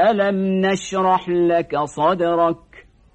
ألم نشرح لك صدرك